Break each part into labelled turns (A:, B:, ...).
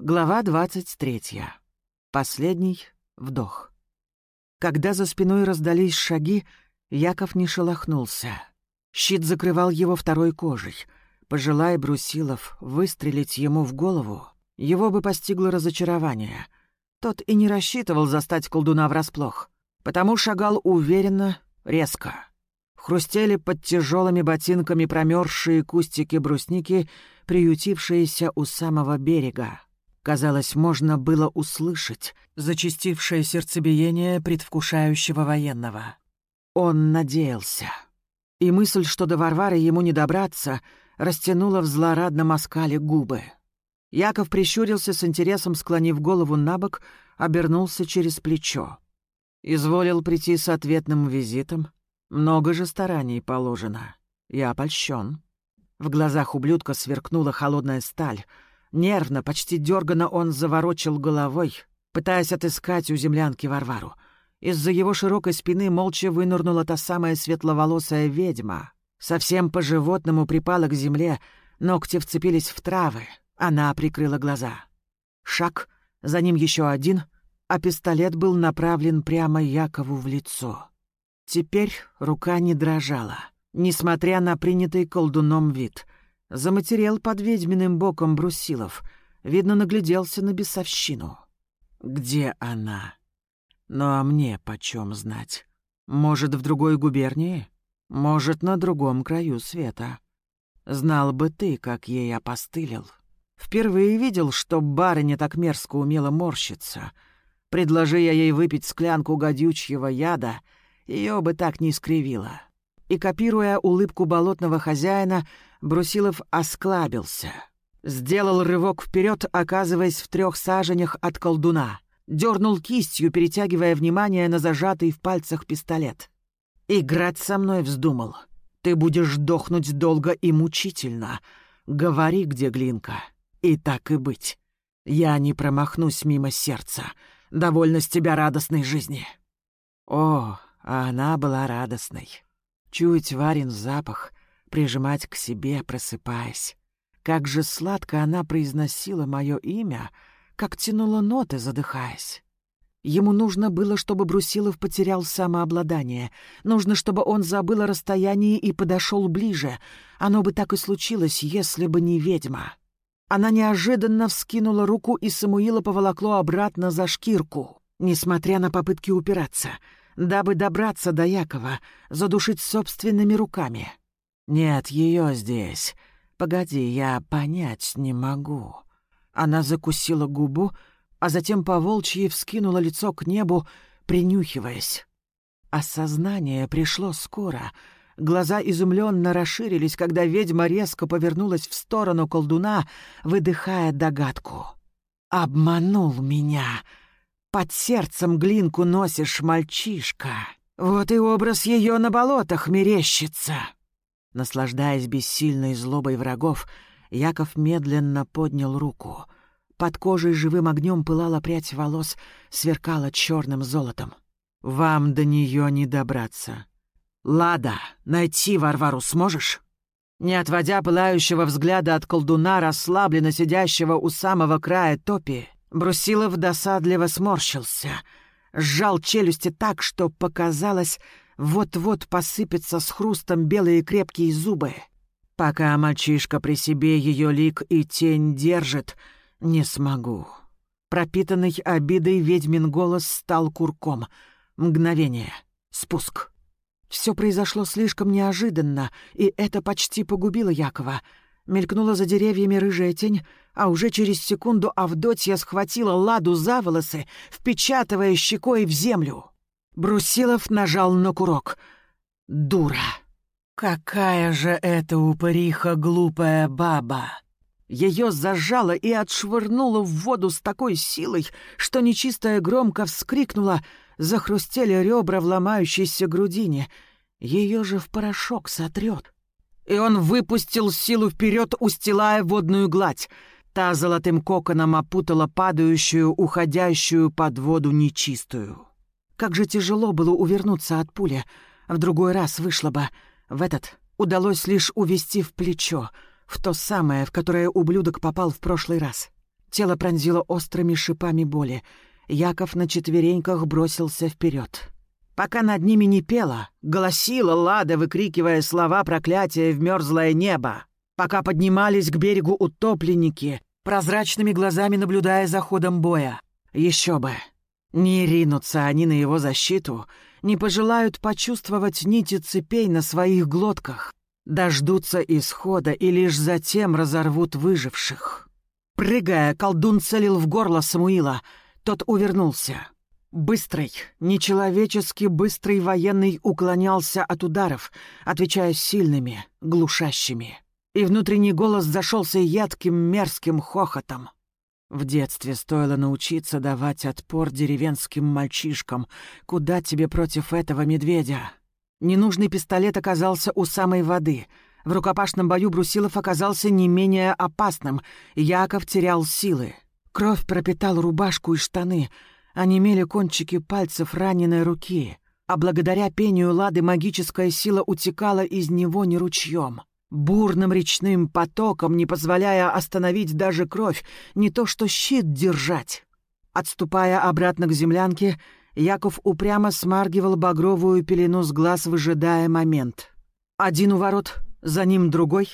A: Глава двадцать третья. Последний вдох. Когда за спиной раздались шаги, Яков не шелохнулся. Щит закрывал его второй кожей. Пожелай Брусилов выстрелить ему в голову, его бы постигло разочарование. Тот и не рассчитывал застать колдуна врасплох, потому шагал уверенно, резко. Хрустели под тяжелыми ботинками промерзшие кустики брусники, приютившиеся у самого берега. Казалось, можно было услышать зачастившее сердцебиение предвкушающего военного. Он надеялся. И мысль, что до Варвары ему не добраться, растянула в злорадном оскале губы. Яков прищурился с интересом, склонив голову на бок, обернулся через плечо. Изволил прийти с ответным визитом. Много же стараний положено. Я польщен. В глазах ублюдка сверкнула холодная сталь — Нервно, почти дёрганно он заворочил головой, пытаясь отыскать у землянки Варвару. Из-за его широкой спины молча вынырнула та самая светловолосая ведьма. Совсем по-животному припала к земле, ногти вцепились в травы. Она прикрыла глаза. Шаг, за ним еще один, а пистолет был направлен прямо Якову в лицо. Теперь рука не дрожала, несмотря на принятый колдуном вид — Заматерел под ведьминым боком Брусилов. Видно, нагляделся на бесовщину. Где она? Ну а мне почем знать? Может, в другой губернии? Может, на другом краю света? Знал бы ты, как ей опостылил. Впервые видел, что барыня так мерзко умела морщиться. Предложи я ей выпить склянку гадючьего яда, ее бы так не скривило. И, копируя улыбку болотного хозяина, Брусилов осклабился. Сделал рывок вперед, оказываясь в трех саженях от колдуна. Дернул кистью, перетягивая внимание на зажатый в пальцах пистолет. «Играть со мной вздумал. Ты будешь дохнуть долго и мучительно. Говори, где Глинка. И так и быть. Я не промахнусь мимо сердца. Довольно с тебя радостной жизни». О, она была радостной. Чуть Варин запах, прижимать к себе, просыпаясь. Как же сладко она произносила мое имя, как тянула ноты, задыхаясь. Ему нужно было, чтобы Брусилов потерял самообладание. Нужно, чтобы он забыл о расстоянии и подошел ближе. Оно бы так и случилось, если бы не ведьма. Она неожиданно вскинула руку, и Самуила поволокло обратно за шкирку, несмотря на попытки упираться, дабы добраться до Якова, задушить собственными руками. «Нет ее здесь. Погоди, я понять не могу». Она закусила губу, а затем по волчьи вскинула лицо к небу, принюхиваясь. Осознание пришло скоро. Глаза изумленно расширились, когда ведьма резко повернулась в сторону колдуна, выдыхая догадку. «Обманул меня. Под сердцем глинку носишь, мальчишка. Вот и образ ее на болотах мерещится». Наслаждаясь бессильной злобой врагов, Яков медленно поднял руку. Под кожей живым огнем пылала прядь волос, сверкала черным золотом. «Вам до нее не добраться. Лада, найти Варвару сможешь?» Не отводя пылающего взгляда от колдуна, расслабленно сидящего у самого края топи, Брусилов досадливо сморщился, сжал челюсти так, что показалось, вот-вот посыпятся с хрустом белые крепкие зубы. Пока мальчишка при себе ее лик и тень держит, не смогу. Пропитанный обидой ведьмин голос стал курком. Мгновение. Спуск. Все произошло слишком неожиданно, и это почти погубило Якова. Мелькнула за деревьями рыжая тень, а уже через секунду Авдотья схватила Ладу за волосы, впечатывая щекой в землю. Брусилов нажал на курок. «Дура! Какая же это упыриха глупая баба!» Ее зажало и отшвырнуло в воду с такой силой, что нечистая громко вскрикнула, захрустели ребра в ломающейся грудине. Ее же в порошок сотрет. И он выпустил силу вперед, устилая водную гладь. Та золотым коконом опутала падающую, уходящую под воду нечистую. Как же тяжело было увернуться от пули. В другой раз вышло бы. В этот удалось лишь увести в плечо, в то самое, в которое ублюдок попал в прошлый раз. Тело пронзило острыми шипами боли. Яков на четвереньках бросился вперед. Пока над ними не пела, голосила Лада, выкрикивая слова проклятия в мерзлое небо. Пока поднимались к берегу утопленники, прозрачными глазами наблюдая за ходом боя. Еще бы. Не ринутся они на его защиту, не пожелают почувствовать нити цепей на своих глотках, дождутся исхода и лишь затем разорвут выживших. Прыгая, колдун целил в горло Самуила. Тот увернулся. Быстрый, нечеловечески быстрый военный уклонялся от ударов, отвечая сильными, глушащими. И внутренний голос зашелся едким мерзким хохотом. В детстве стоило научиться давать отпор деревенским мальчишкам. Куда тебе против этого медведя? Ненужный пистолет оказался у самой воды. В рукопашном бою Брусилов оказался не менее опасным. Яков терял силы. Кровь пропитала рубашку и штаны. Онемели кончики пальцев раненой руки. А благодаря пению Лады магическая сила утекала из него не ручьем бурным речным потоком, не позволяя остановить даже кровь, не то что щит держать. Отступая обратно к землянке, Яков упрямо смаргивал багровую пелену с глаз, выжидая момент. Один у ворот, за ним другой,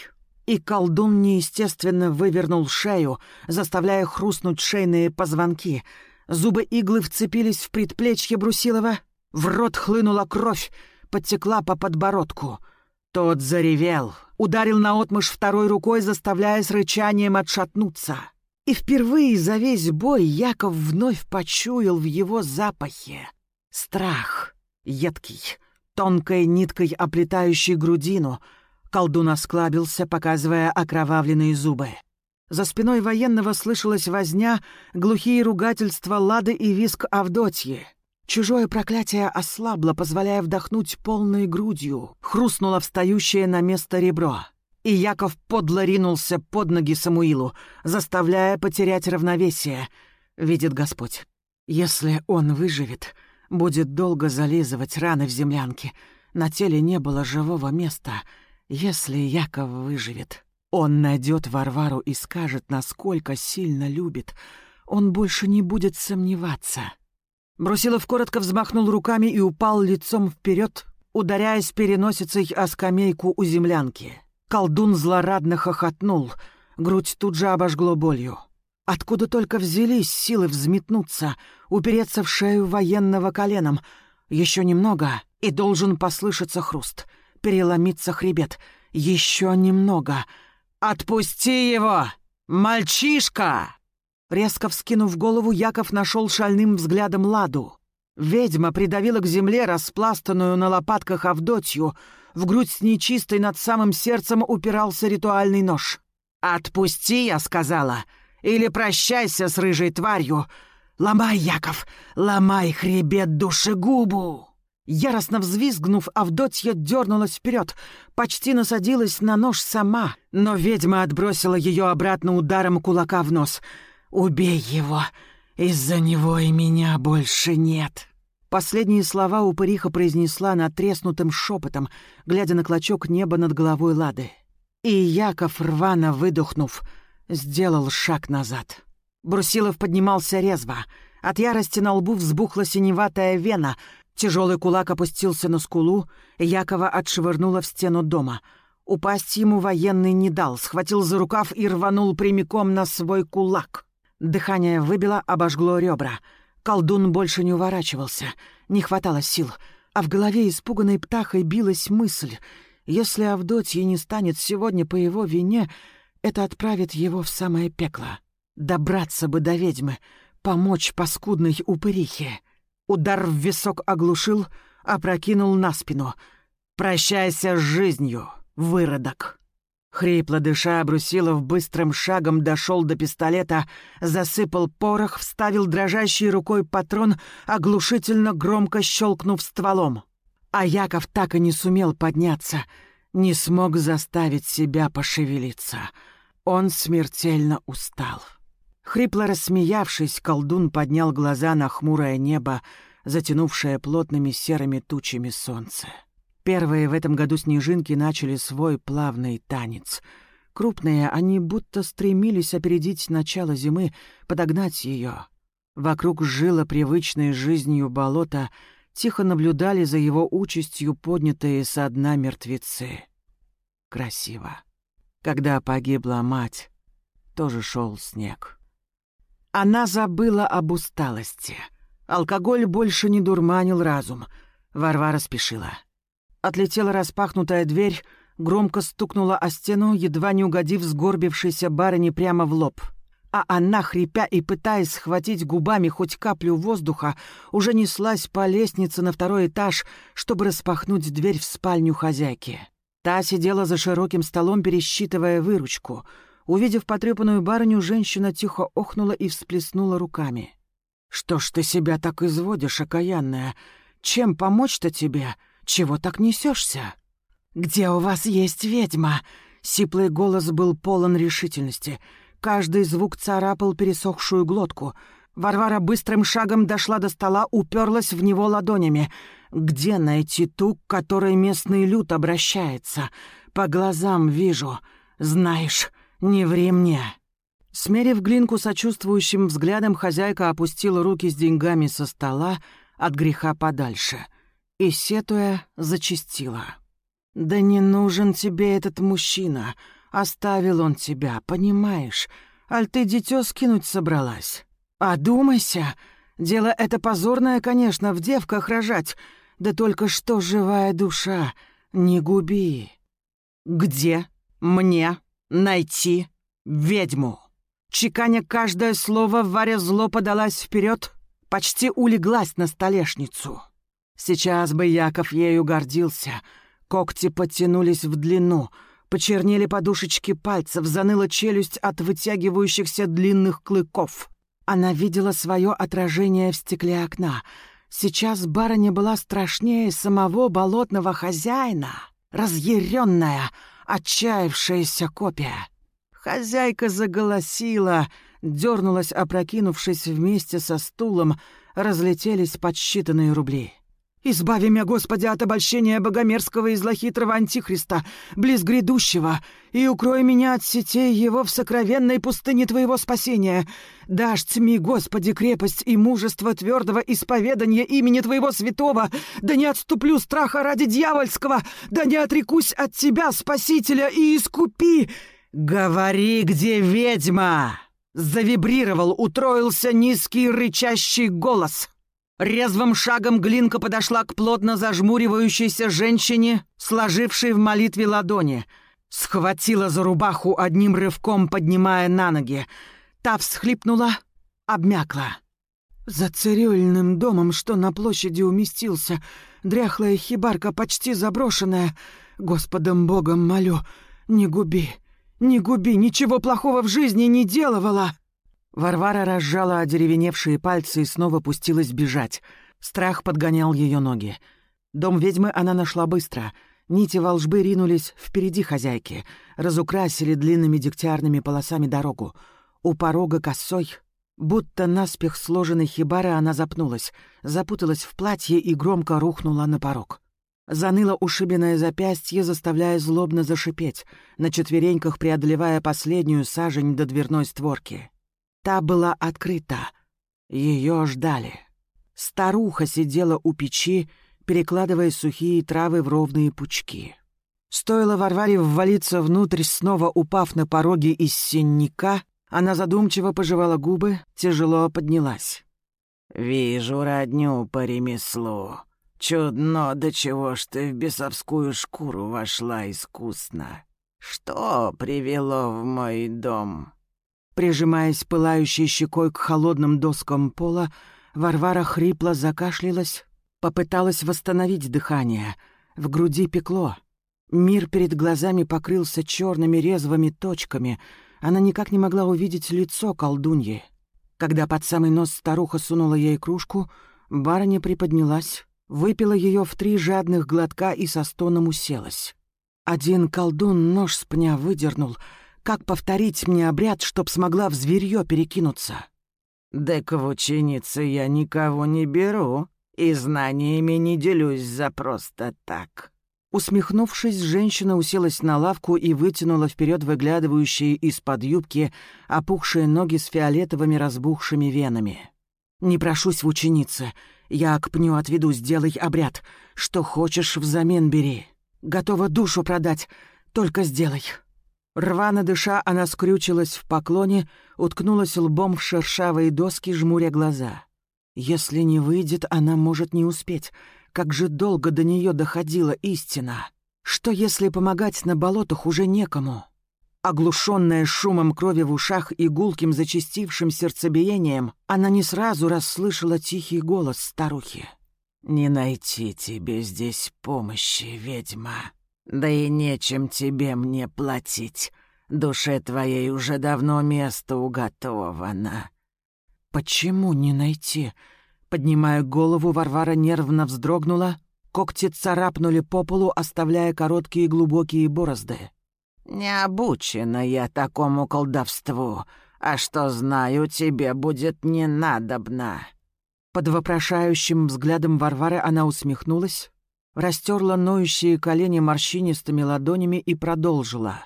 A: и колдун неестественно вывернул шею, заставляя хрустнуть шейные позвонки. Зубы иглы вцепились в предплечье Брусилова, в рот хлынула кровь, подтекла по подбородку. Тот заревел, ударил наотмашь второй рукой, заставляя с рычанием отшатнуться. И впервые за весь бой Яков вновь почуял в его запахе страх, едкий, тонкой ниткой оплетающий грудину. Колдун осклабился, показывая окровавленные зубы. За спиной военного слышалась возня, глухие ругательства Лады и виск Авдотьи. Чужое проклятие ослабло, позволяя вдохнуть полной грудью. Хрустнуло встающее на место ребро. И Яков подло ринулся под ноги Самуилу, заставляя потерять равновесие. Видит Господь. Если он выживет, будет долго зализывать раны в землянке. На теле не было живого места. Если Яков выживет, он найдет Варвару и скажет, насколько сильно любит. Он больше не будет сомневаться. Брусилов коротко взмахнул руками и упал лицом вперед, ударяясь переносицей о скамейку у землянки. Колдун злорадно хохотнул, грудь тут же обожгло болью. Откуда только взялись силы взметнуться, упереться в шею военного коленом. Еще немного, и должен послышаться хруст, переломиться хребет. Еще немного. «Отпусти его! Мальчишка!» Резко вскинув голову, Яков нашел шальным взглядом Ладу. Ведьма придавила к земле распластанную на лопатках Авдотью. В грудь с нечистой над самым сердцем упирался ритуальный нож. «Отпусти, я сказала, или прощайся с рыжей тварью. Ломай, Яков, ломай хребет душегубу!» Яростно взвизгнув, Авдотья дернулась вперед, почти насадилась на нож сама, но ведьма отбросила ее обратно ударом кулака в нос — «Убей его! Из-за него и меня больше нет!» Последние слова упыриха произнесла натреснутым шепотом, глядя на клочок неба над головой Лады. И Яков, рвано выдохнув, сделал шаг назад. Брусилов поднимался резво. От ярости на лбу взбухла синеватая вена. Тяжелый кулак опустился на скулу, Якова отшвырнула в стену дома. Упасть ему военный не дал, схватил за рукав и рванул прямиком на свой кулак. Дыхание выбило, обожгло ребра. Колдун больше не уворачивался. Не хватало сил. А в голове испуганной птахой билась мысль. Если Авдотья не станет сегодня по его вине, это отправит его в самое пекло. Добраться бы до ведьмы, помочь паскудной упырихе. Удар в висок оглушил, опрокинул на спину. «Прощайся с жизнью, выродок!» Хрипло дыша, Брусилов быстрым шагом дошел до пистолета, засыпал порох, вставил дрожащей рукой патрон, оглушительно громко щелкнув стволом. А Яков так и не сумел подняться, не смог заставить себя пошевелиться. Он смертельно устал. Хрипло рассмеявшись, колдун поднял глаза на хмурое небо, затянувшее плотными серыми тучами солнце. Первые в этом году снежинки начали свой плавный танец. Крупные, они будто стремились опередить начало зимы, подогнать ее. Вокруг жило привычной жизнью болото, тихо наблюдали за его участью поднятые со дна мертвецы. Красиво. Когда погибла мать, тоже шел снег. Она забыла об усталости. Алкоголь больше не дурманил разум. Варвара спешила. Отлетела распахнутая дверь, громко стукнула о стену, едва не угодив сгорбившейся барыне прямо в лоб. А она, хрипя и пытаясь схватить губами хоть каплю воздуха, уже неслась по лестнице на второй этаж, чтобы распахнуть дверь в спальню хозяйки. Та сидела за широким столом, пересчитывая выручку. Увидев потрепанную барыню, женщина тихо охнула и всплеснула руками. «Что ж ты себя так изводишь, окаянная? Чем помочь-то тебе? Чего так несешься? «Где у вас есть ведьма?» Сиплый голос был полон решительности. Каждый звук царапал пересохшую глотку. Варвара быстрым шагом дошла до стола, уперлась в него ладонями. «Где найти ту, к которой местный люд обращается? По глазам вижу. Знаешь, не ври мне». Смерив глинку сочувствующим взглядом, хозяйка опустила руки с деньгами со стола от греха подальше и, сетуя, зачастила. «Да не нужен тебе этот мужчина. Оставил он тебя, понимаешь? Аль ты дитё скинуть собралась? Одумайся. Дело это позорное, конечно, в девках рожать. Да только что живая душа. Не губи. Где мне найти ведьму?» Чеканя каждое слово, Варя зло подалась вперед, почти улеглась на столешницу. Сейчас бы Яков ею гордился — Когти подтянулись в длину, почернели подушечки пальцев, заныла челюсть от вытягивающихся длинных клыков. Она видела свое отражение в стекле окна. Сейчас барыня была страшнее самого болотного хозяина, разъяренная, отчаявшаяся копия. Хозяйка заголосила, дернулась, опрокинувшись вместе со стулом, разлетелись подсчитанные рубли. Избави меня, Господи, от обольщения богомерзкого и злохитрого антихриста, близ грядущего, и укрой меня от сетей его в сокровенной пустыне Твоего спасения. Дашь тьми, Господи, крепость и мужество твердого исповедания имени Твоего святого, да не отступлю страха ради дьявольского, да не отрекусь от Тебя, Спасителя, и искупи. Говори, где ведьма!» Завибрировал, утроился низкий рычащий голос — Резвым шагом Глинка подошла к плотно зажмуривающейся женщине, сложившей в молитве ладони. Схватила за рубаху одним рывком, поднимая на ноги. Та всхлипнула, обмякла. За цирюльным домом, что на площади уместился, дряхлая хибарка почти заброшенная. Господом Богом молю, не губи, не губи, ничего плохого в жизни не делала. Варвара разжала одеревеневшие пальцы и снова пустилась бежать. Страх подгонял ее ноги. Дом ведьмы она нашла быстро. Нити волжбы ринулись впереди хозяйки, разукрасили длинными дегтярными полосами дорогу. У порога косой, будто наспех сложенной хибары, она запнулась, запуталась в платье и громко рухнула на порог. Заныло ушибленное запястье, заставляя злобно зашипеть, на четвереньках преодолевая последнюю сажень до дверной створки. Та была открыта. Ее ждали. Старуха сидела у печи, перекладывая сухие травы в ровные пучки. Стоило Варваре ввалиться внутрь, снова упав на пороге из синника, она задумчиво пожевала губы, тяжело поднялась. «Вижу родню по ремеслу. Чудно, до чего ж ты в бесовскую шкуру вошла искусно. Что привело в мой дом?» Прижимаясь пылающей щекой к холодным доскам пола, Варвара хрипло закашлялась, попыталась восстановить дыхание. В груди пекло. Мир перед глазами покрылся черными резвыми точками. Она никак не могла увидеть лицо колдуньи. Когда под самый нос старуха сунула ей кружку, барыня приподнялась, выпила ее в три жадных глотка и со стоном уселась. Один колдун нож с пня выдернул — как повторить мне обряд, чтоб смогла в зверьё перекинуться? «Дека в ученицы я никого не беру и знаниями не делюсь за просто так. Усмехнувшись, женщина уселась на лавку и вытянула вперед выглядывающие из-под юбки опухшие ноги с фиолетовыми разбухшими венами. «Не прошусь в ученице. Я к пню отведу, сделай обряд. Что хочешь, взамен бери. Готова душу продать, только сделай». Рвано дыша, она скрючилась в поклоне, уткнулась лбом в шершавые доски, жмуря глаза. Если не выйдет, она может не успеть. Как же долго до нее доходила истина. Что если помогать на болотах уже некому? Оглушенная шумом крови в ушах и гулким зачастившим сердцебиением, она не сразу расслышала тихий голос старухи. «Не найти тебе здесь помощи, ведьма. Да и нечем тебе мне платить. Душе твоей уже давно место уготовано». «Почему не найти?» Поднимая голову, Варвара нервно вздрогнула. Когти царапнули по полу, оставляя короткие глубокие борозды. «Не обучена я такому колдовству, а что знаю, тебе будет не надобно». Под вопрошающим взглядом Варвары она усмехнулась, растерла ноющие колени морщинистыми ладонями и продолжила.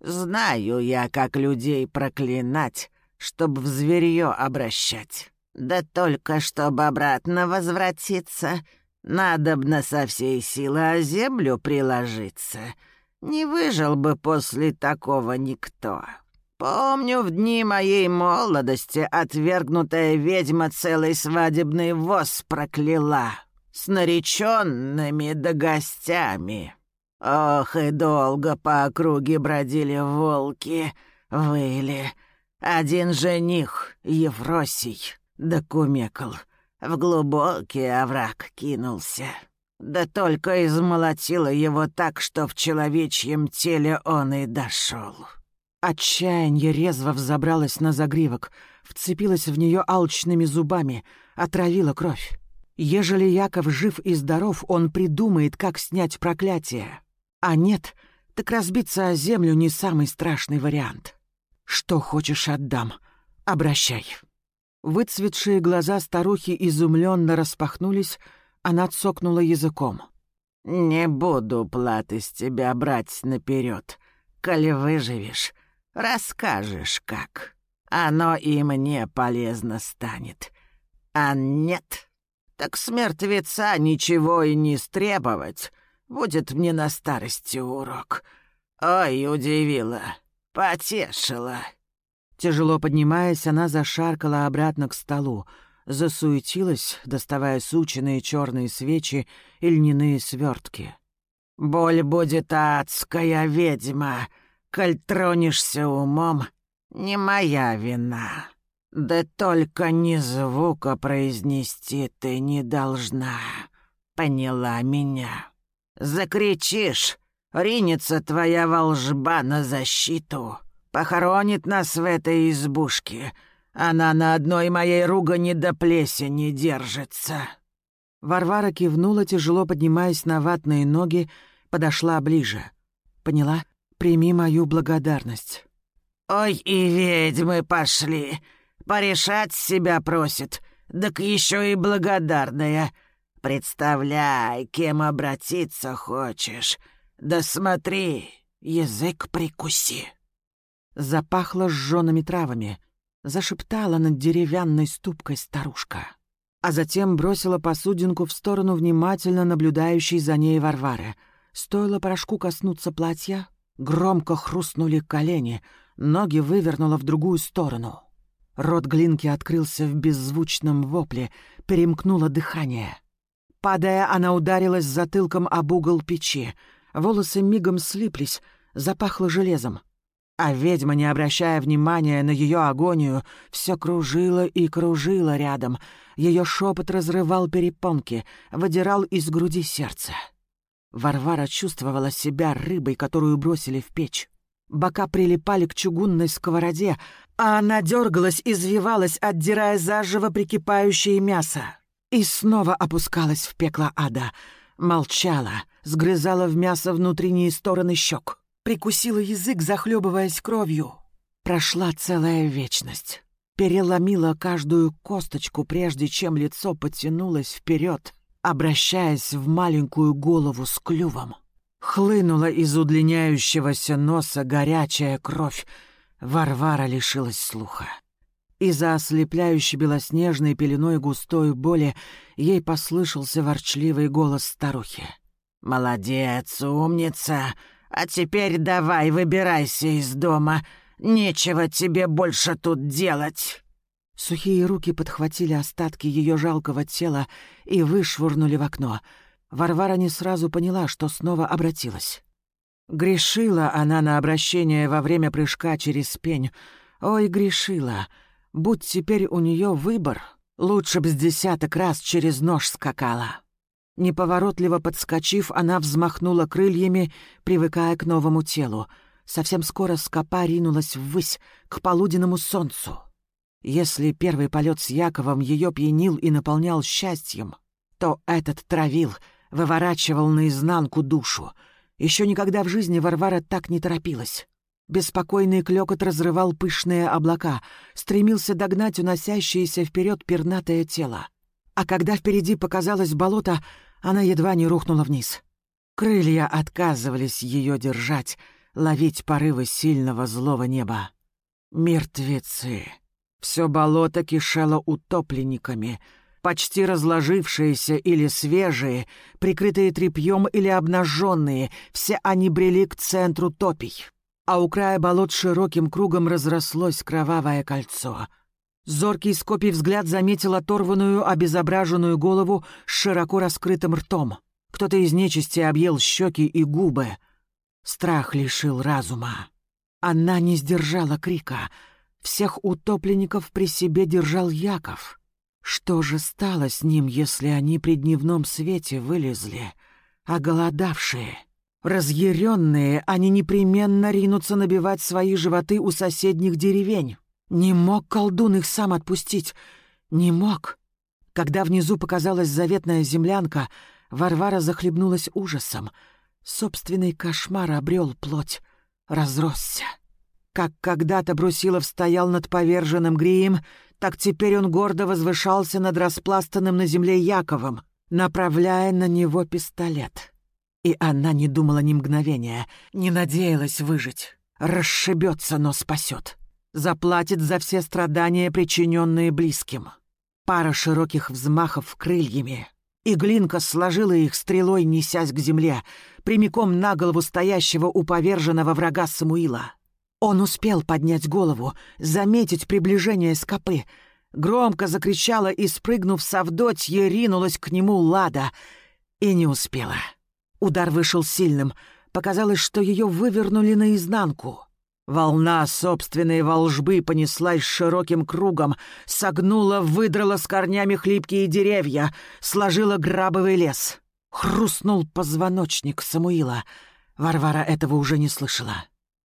A: «Знаю я, как людей проклинать, чтоб в зверье обращать. Да только чтобы обратно возвратиться, надобно со всей силы о землю приложиться. Не выжил бы после такого никто. Помню, в дни моей молодости отвергнутая ведьма целый свадебный воз прокляла. С нареченными да гостями. Ох, и долго по округе бродили волки, выли. Один жених, Евросий, докумекал, в глубокий овраг кинулся. Да только измолотило его так, что в человечьем теле он и дошел. Отчаяние резво взобралось на загривок, вцепилось в нее алчными зубами, отравило кровь. Ежели Яков жив и здоров, он придумает, как снять проклятие. А нет, так разбиться о землю не самый страшный вариант. Что хочешь, отдам. Обращай. Выцветшие глаза старухи изумленно распахнулись, она цокнула языком. «Не буду платы с тебя брать наперед. Коли выживешь, расскажешь, как. Оно и мне полезно станет. А нет, так с мертвеца ничего и не стребовать. Будет мне на старости урок. Ой, удивила, потешила». Тяжело поднимаясь, она зашаркала обратно к столу, засуетилась, доставая сученные черные свечи и льняные свертки. «Боль будет адская, ведьма! Коль тронешься умом, не моя вина. Да только ни звука произнести ты не должна. Поняла меня? Закричишь, ринется твоя волжба на защиту, Похоронит нас в этой избушке. Она на одной моей ругани до плесени держится». Варвара кивнула, тяжело поднимаясь на ватные ноги, подошла ближе. «Поняла? Прими мою благодарность». «Ой, и ведьмы пошли. Порешать себя просит, так еще и благодарная. Представляй, кем обратиться хочешь. Да смотри, язык прикуси». Запахло сжёными травами. Зашептала над деревянной ступкой старушка. А затем бросила посудинку в сторону внимательно наблюдающей за ней Варвары. Стоило порошку коснуться платья, громко хрустнули колени, ноги вывернула в другую сторону. Рот Глинки открылся в беззвучном вопле, перемкнуло дыхание. Падая, она ударилась затылком об угол печи. Волосы мигом слиплись, запахло железом. А ведьма, не обращая внимания на ее агонию, все кружила и кружила рядом. Ее шепот разрывал перепонки, выдирал из груди сердце. Варвара чувствовала себя рыбой, которую бросили в печь. Бока прилипали к чугунной сковороде, а она дергалась, извивалась, отдирая заживо прикипающее мясо. И снова опускалась в пекло ада. Молчала, сгрызала в мясо внутренние стороны щек прикусила язык, захлебываясь кровью. Прошла целая вечность. Переломила каждую косточку, прежде чем лицо потянулось вперед, обращаясь в маленькую голову с клювом. Хлынула из удлиняющегося носа горячая кровь. Варвара лишилась слуха. Из-за ослепляющей белоснежной пеленой густой боли ей послышался ворчливый голос старухи. «Молодец, умница! А теперь давай выбирайся из дома. Нечего тебе больше тут делать!» Сухие руки подхватили остатки ее жалкого тела и вышвырнули в окно. Варвара не сразу поняла, что снова обратилась. Грешила она на обращение во время прыжка через пень. Ой, грешила. Будь теперь у нее выбор, лучше б с десяток раз через нож скакала. Неповоротливо подскочив, она взмахнула крыльями, привыкая к новому телу. Совсем скоро скопа ринулась ввысь, к полуденному солнцу. Если первый полет с Яковом ее пьянил и наполнял счастьем, то этот травил, выворачивал наизнанку душу. Еще никогда в жизни Варвара так не торопилась. Беспокойный клёкот разрывал пышные облака, стремился догнать уносящееся вперед пернатое тело. А когда впереди показалось болото, она едва не рухнула вниз. Крылья отказывались ее держать, ловить порывы сильного злого неба. Мертвецы. Все болото кишело утопленниками, почти разложившиеся или свежие, прикрытые тряпьем или обнаженные, все они брели к центру топий. А у края болот широким кругом разрослось кровавое кольцо. Зоркий скопий взгляд заметил оторванную, обезображенную голову с широко раскрытым ртом. Кто-то из нечисти объел щеки и губы. Страх лишил разума. Она не сдержала крика — всех утопленников при себе держал Яков. Что же стало с ним, если они при дневном свете вылезли, оголодавшие? Разъяренные, они непременно ринутся набивать свои животы у соседних деревень. Не мог колдун их сам отпустить. Не мог. Когда внизу показалась заветная землянка, Варвара захлебнулась ужасом. Собственный кошмар обрел плоть, разросся. Как когда-то Брусилов стоял над поверженным Грием, так теперь он гордо возвышался над распластанным на земле Яковом, направляя на него пистолет. И она не думала ни мгновения, не надеялась выжить. Расшибется, но спасет. Заплатит за все страдания, причиненные близким. Пара широких взмахов крыльями. И Глинка сложила их стрелой, несясь к земле, прямиком на голову стоящего у поверженного врага Самуила. Он успел поднять голову, заметить приближение скопы. Громко закричала и, спрыгнув с Авдотьи, ринулась к нему Лада. И не успела. Удар вышел сильным. Показалось, что ее вывернули наизнанку. Волна собственной волжбы понеслась широким кругом, согнула, выдрала с корнями хлипкие деревья, сложила грабовый лес. Хрустнул позвоночник Самуила. Варвара этого уже не слышала.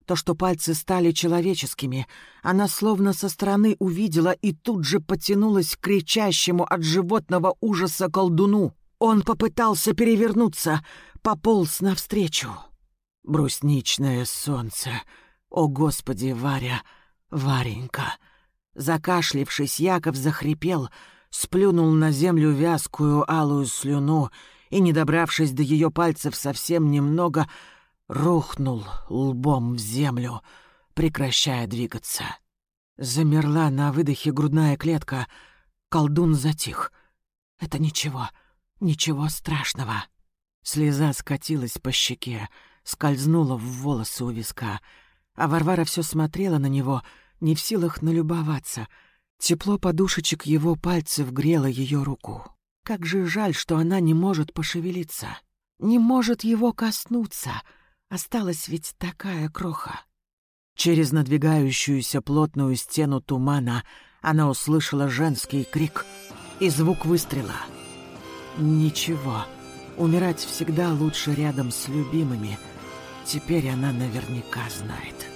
A: То, что пальцы стали человеческими, она словно со стороны увидела и тут же потянулась к кричащему от животного ужаса колдуну. Он попытался перевернуться, пополз навстречу. Брусничное солнце. О, Господи, Варя, Варенька! Закашлившись, Яков захрипел, сплюнул на землю вязкую алую слюну и, не добравшись до ее пальцев совсем немного, рухнул лбом в землю, прекращая двигаться. Замерла на выдохе грудная клетка. Колдун затих. Это ничего, ничего страшного. Слеза скатилась по щеке, скользнула в волосы у виска, а Варвара все смотрела на него, не в силах налюбоваться. Тепло подушечек его пальцев грело ее руку. Как же жаль, что она не может пошевелиться, не может его коснуться — Осталась ведь такая кроха. Через надвигающуюся плотную стену тумана она услышала женский крик и звук выстрела. Ничего, умирать всегда лучше рядом с любимыми. Теперь она наверняка знает.